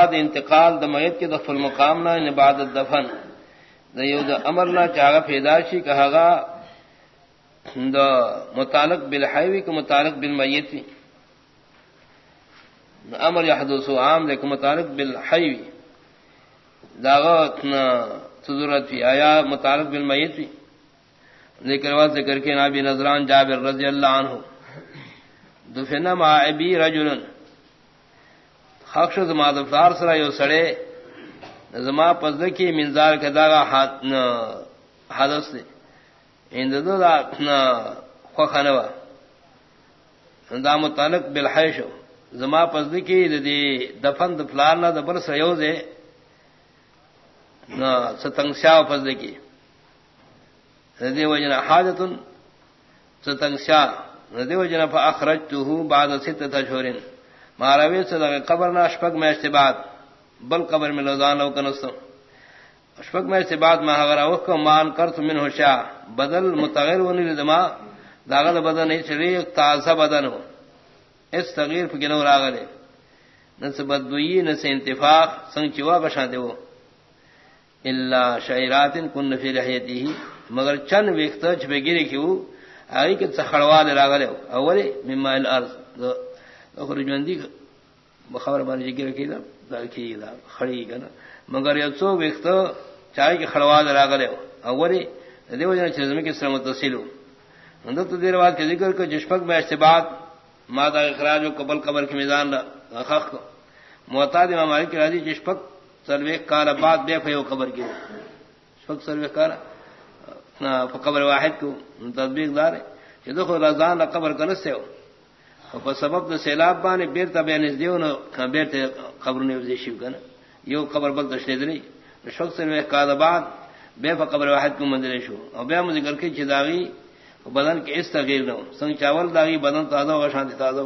پاراد انتقال د میت کے دفل مقام نہ عبادت یعنی دفن دیو د امر نہ چاغا پیداشی کہا گا دا متعلق بالحیوی کے متعلق بالمیت. امر یحدث عام لیکن متعلق بالحیوی. داغا ضرورت بھی آیا متعلق بالمیت بھی ذکر و ذکر کے نابی نظران جابر رضی اللہ عنہ. دفنا مع ابی رجلن. خخش زما دفتار سرا یو سڑے زما پزد کی منزار کے داغا حادث سے ان دو دا خوخنوا دا متعلق بالحیش زما پزد کی دی دفن دفلار نہ دبر سیو دے ستنگسیا پزد کی ردی وجنا حاجتن ستنگسیا ردی وجنا فاخرجته بعد ستة اشهر. ماروی سے لگے قبر نہ اشفق میں استباد بل قبر میں لوزان لو کنستو۔ اشفق میں استباد میں اگر وقت مان کر تو من بدل متغیر ونی لدما داغل بدن نہیں چلی، تازہ بدن ہو۔ اس تغیر فکرو راغلے نسبت دوئی نس انتفاق، سنگ چوا بشا دے وہ۔ اللہ شعرات کن فی رحیتی ہی مگر چند ویخت چھپے گرے کیوں آئی کہ سخڑوا دے راغلے اولی مما الارض خرجوندی خبر بانی جگی رکھی دا دا کی دا خڑی گنا مگر یہ سو وقت چاہے کہ خڑوا درا گلے اولی دیو جن چیز میں کس طرح متصل ہو اندر تو دیر بعد کے ذکر کو جشفق میں استباد مادا اخراج و قبل قبر کی میزان خخ معتاد امام مالک راضی جشفق سروے کال بعد بے فیو قبر کی شفق سروے کال قبر واحد کو تطبیق دار ہے کہ دیکھو رضان قبر کا نسے ہو سبب سیلاب بانے بیر تب دیو نو بیر تے قبر نے وزیشیو کنا یو قبر بل تشنے دلی شخص نے کہا بعد بے قبر واحد کو مندر شو. او بے مجھے کر کے چداغی بدن کے اس تغیر نو سنگ چاول داغی بدن تازہ و. شانتی تازہ